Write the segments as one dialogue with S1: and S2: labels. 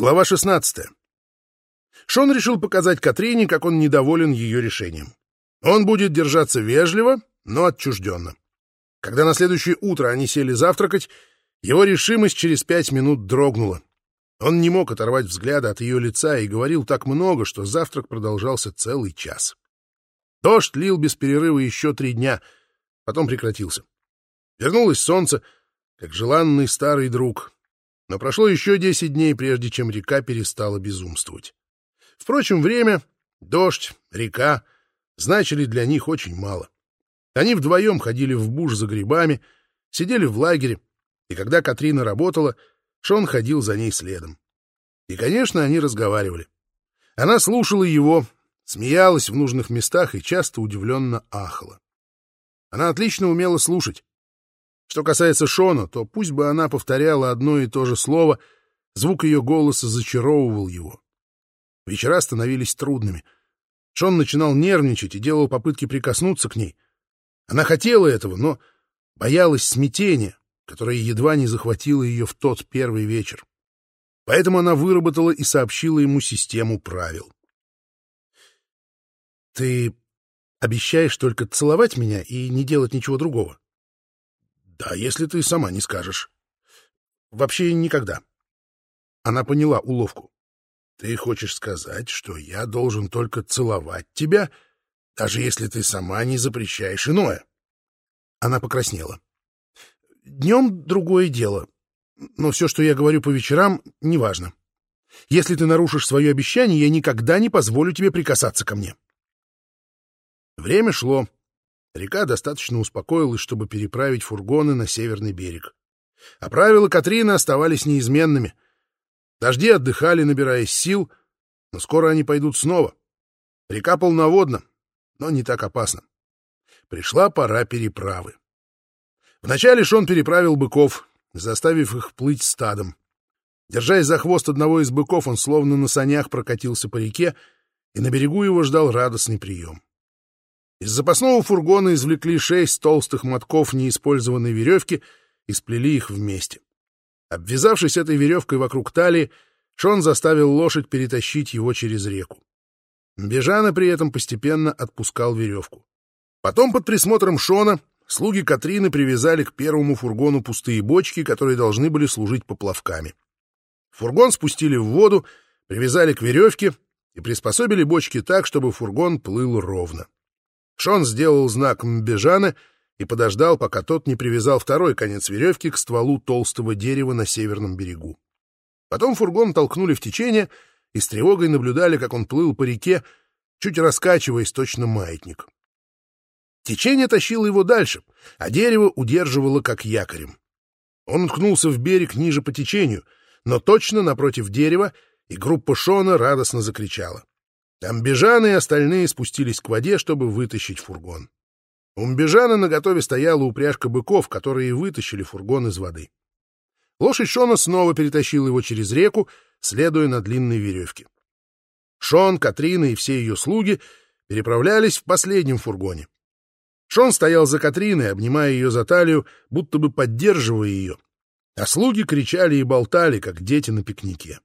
S1: Глава 16. Шон решил показать Катрине, как он недоволен ее решением. Он будет держаться вежливо, но отчужденно. Когда на следующее утро они сели завтракать, его решимость через пять минут дрогнула. Он не мог оторвать взгляда от ее лица и говорил так много, что завтрак продолжался целый час. Дождь лил без перерыва еще три дня, потом прекратился. Вернулось солнце, как желанный старый друг. Но прошло еще десять дней, прежде чем река перестала безумствовать. Впрочем, время, дождь, река значили для них очень мало. Они вдвоем ходили в буш за грибами, сидели в лагере, и когда Катрина работала, Шон ходил за ней следом. И, конечно, они разговаривали. Она слушала его, смеялась в нужных местах и часто удивленно ахала. Она отлично умела слушать. Что касается Шона, то пусть бы она повторяла одно и то же слово, звук ее голоса зачаровывал его. Вечера становились трудными. Шон начинал нервничать и делал попытки прикоснуться к ней. Она хотела этого, но боялась смятения, которая едва не захватила ее в тот первый вечер. Поэтому она выработала и сообщила ему систему правил. «Ты обещаешь только целовать меня и не делать ничего другого?» «Да, если ты сама не скажешь. Вообще никогда». Она поняла уловку. «Ты хочешь сказать, что я должен только целовать тебя, даже если ты сама не запрещаешь иное?» Она покраснела. Днем другое дело. Но все, что я говорю по вечерам, неважно. Если ты нарушишь свое обещание, я никогда не позволю тебе прикасаться ко мне. Время шло. Река достаточно успокоилась, чтобы переправить фургоны на северный берег. А правила Катрины оставались неизменными. Дожди отдыхали, набираясь сил, но скоро они пойдут снова. Река полноводна, но не так опасна. Пришла пора переправы. Вначале Шон переправил быков, заставив их плыть стадом. Держась за хвост одного из быков, он словно на санях прокатился по реке, и на берегу его ждал радостный прием. Из запасного фургона извлекли шесть толстых мотков неиспользованной веревки и сплели их вместе. Обвязавшись этой веревкой вокруг талии, Шон заставил лошадь перетащить его через реку. Бежана при этом постепенно отпускал веревку. Потом под присмотром Шона слуги Катрины привязали к первому фургону пустые бочки, которые должны были служить поплавками. Фургон спустили в воду, привязали к веревке и приспособили бочки так, чтобы фургон плыл ровно. Шон сделал знак Мбежана и подождал, пока тот не привязал второй конец веревки к стволу толстого дерева на северном берегу. Потом фургон толкнули в течение и с тревогой наблюдали, как он плыл по реке, чуть раскачиваясь точно маятник. Течение тащило его дальше, а дерево удерживало как якорем. Он уткнулся в берег ниже по течению, но точно напротив дерева, и группа Шона радостно закричала. Амбежаны и остальные спустились к воде, чтобы вытащить фургон. У Мбежана наготове стояла упряжка быков, которые вытащили фургон из воды. Лошадь Шона снова перетащила его через реку, следуя на длинной веревке. Шон, Катрина и все ее слуги переправлялись в последнем фургоне. Шон стоял за Катриной, обнимая ее за талию, будто бы поддерживая ее, а слуги кричали и болтали, как дети на пикнике.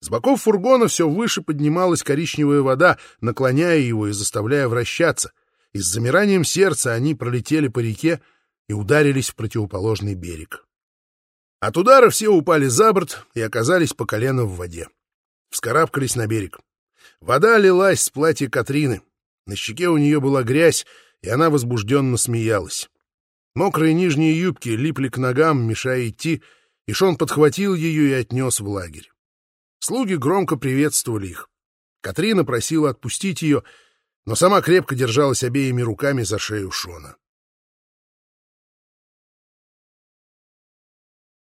S1: С боков фургона все выше поднималась коричневая вода, наклоняя его и заставляя вращаться, и с замиранием сердца они пролетели по реке и ударились в противоположный берег. От удара все упали за борт и оказались по колено в воде. Вскарабкались на берег. Вода лилась с платья Катрины. На щеке у нее была грязь, и она возбужденно смеялась. Мокрые нижние юбки липли к ногам, мешая идти, и Шон подхватил ее и отнес в лагерь. Слуги громко приветствовали их. Катрина просила отпустить ее, но сама крепко держалась обеими руками за шею Шона.